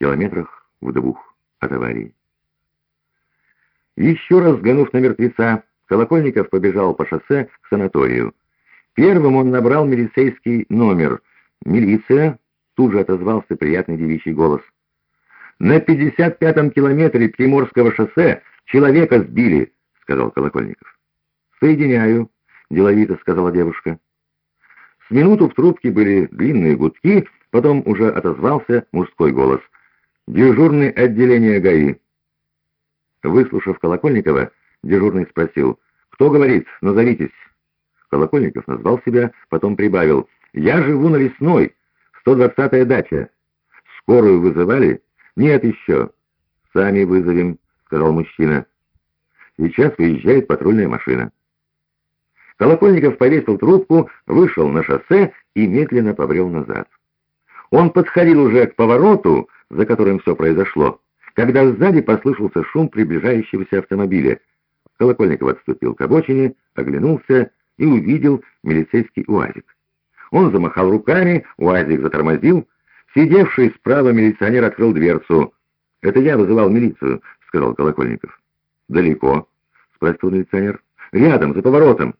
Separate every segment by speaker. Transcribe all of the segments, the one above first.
Speaker 1: километрах в двух от аварии. Еще раз взглянув на мертвеца, Колокольников побежал по шоссе к санаторию. Первым он набрал милицейский номер. «Милиция!» — тут же отозвался приятный девичий голос. «На 55-м километре Приморского шоссе человека сбили», — сказал Колокольников. «Соединяю», — деловито сказала девушка. С минуту в трубке были длинные гудки, потом уже отозвался мужской голос. «Дежурный отделение ГАИ». Выслушав Колокольникова, дежурный спросил, «Кто говорит? Назовитесь». Колокольников назвал себя, потом прибавил, «Я живу на Лесной, 120-я дача. Скорую вызывали?» «Нет еще». «Сами вызовем», — сказал мужчина. «Сейчас выезжает патрульная машина». Колокольников повесил трубку, вышел на шоссе и медленно побрел назад. Он подходил уже к повороту, за которым все произошло, когда сзади послышался шум приближающегося автомобиля. Колокольников отступил к обочине, оглянулся и увидел милицейский УАЗик. Он замахал руками, УАЗик затормозил. Сидевший справа милиционер открыл дверцу. «Это я вызывал милицию», — сказал Колокольников. «Далеко?» — спросил милиционер. «Рядом, за поворотом».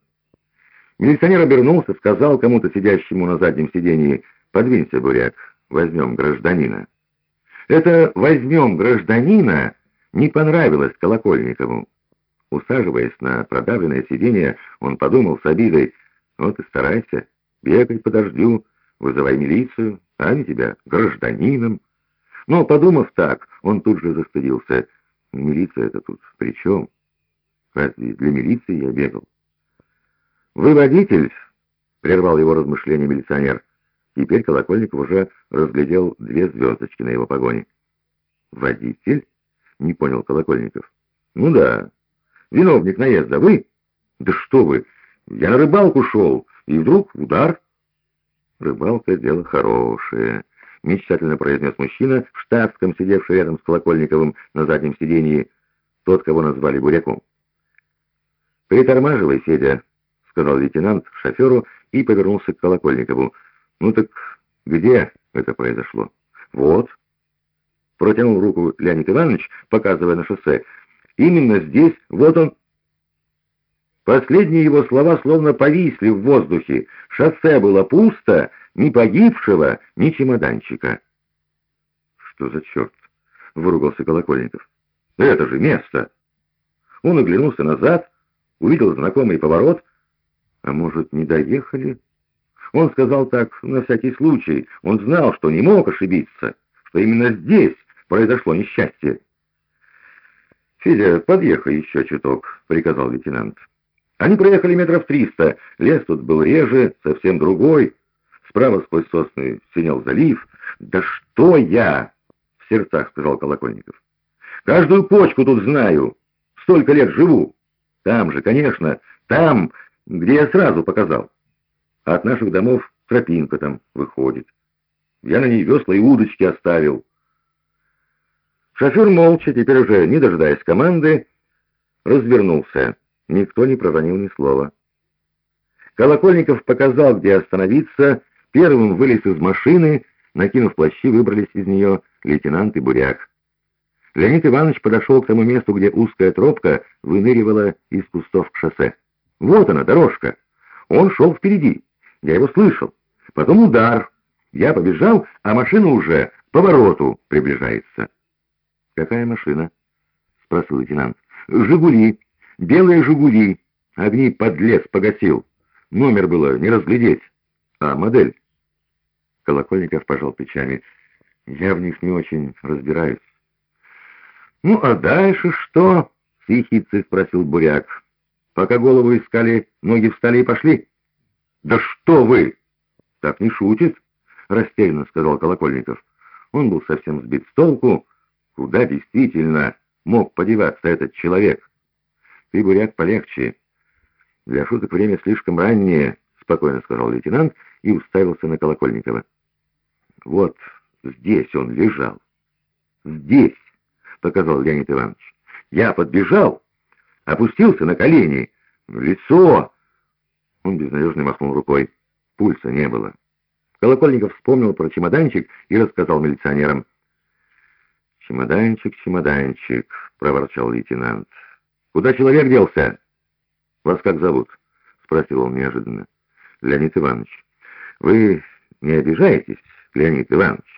Speaker 1: Милиционер обернулся, сказал кому-то сидящему на заднем сидении, «Подвинься, буряк, возьмем гражданина». Это «возьмем гражданина» не понравилось Колокольникову. Усаживаясь на продавленное сиденье, он подумал с обидой, «Вот и старайся, бегай по дождю, вызывай милицию, а они тебя гражданином». Но, подумав так, он тут же застыдился. «Милиция это тут при чем? Разве для милиции я бегал?» «Вы водитель?» — прервал его размышления милиционер. Теперь Колокольников уже разглядел две звездочки на его погоне. «Водитель?» — не понял Колокольников. «Ну да. Виновник наезда. Вы?» «Да что вы! Я на рыбалку шел, и вдруг удар». «Рыбалка — дело хорошее», — мечтательно произнес мужчина в штатском, сидевший рядом с Колокольниковым на заднем сидении, тот, кого назвали Буряком. «Притормаживай, Федя», — сказал лейтенант шоферу и повернулся к Колокольникову. «Ну так где это произошло?» «Вот». Протянул руку Леонид Иванович, показывая на шоссе. «Именно здесь, вот он». Последние его слова словно повисли в воздухе. Шоссе было пусто, ни погибшего, ни чемоданчика. «Что за черт?» — выругался Колокольников. «Это же место!» Он оглянулся назад, увидел знакомый поворот. «А может, не доехали?» Он сказал так на всякий случай. Он знал, что не мог ошибиться, что именно здесь произошло несчастье. «Федя, подъехай еще чуток», — приказал лейтенант. Они проехали метров триста. Лес тут был реже, совсем другой. Справа сквозь сосны синел залив. «Да что я!» — в сердцах сказал Колокольников. «Каждую почку тут знаю. Столько лет живу. Там же, конечно, там, где я сразу показал» а от наших домов тропинка там выходит. Я на ней весла и удочки оставил. Шофер молча, теперь уже не дожидаясь команды, развернулся. Никто не проронил ни слова. Колокольников показал, где остановиться, первым вылез из машины, накинув плащи, выбрались из нее лейтенант и буряк. Леонид Иванович подошел к тому месту, где узкая тропка выныривала из кустов к шоссе. Вот она, дорожка. Он шел впереди. Я его слышал. Потом удар. Я побежал, а машина уже к повороту приближается. «Какая машина?» — спросил лейтенант. «Жигули. Белые «Жигули». Огни подлец погасил. Номер было не разглядеть. А модель?» Колокольников пожал плечами. «Я в них не очень разбираюсь». «Ну, а дальше что?» — с спросил Буряк. «Пока голову искали, ноги встали и пошли». «Да что вы!» «Так не шутит», — растерянно сказал Колокольников. Он был совсем сбит с толку. Куда действительно мог подеваться этот человек? «Ты, буряк, полегче. Для шуток время слишком раннее», — спокойно сказал лейтенант и уставился на Колокольникова. «Вот здесь он лежал. Здесь», — показал Леонид Иванович. «Я подбежал, опустился на колени. Лицо он безнадежно махнул рукой. Пульса не было. Колокольников вспомнил про чемоданчик и рассказал милиционерам. «Чемоданчик, чемоданчик», — проворчал лейтенант. «Куда человек делся?» «Вас как зовут?» — спросил он неожиданно. «Леонид Иванович». «Вы не обижаетесь, Леонид Иванович?»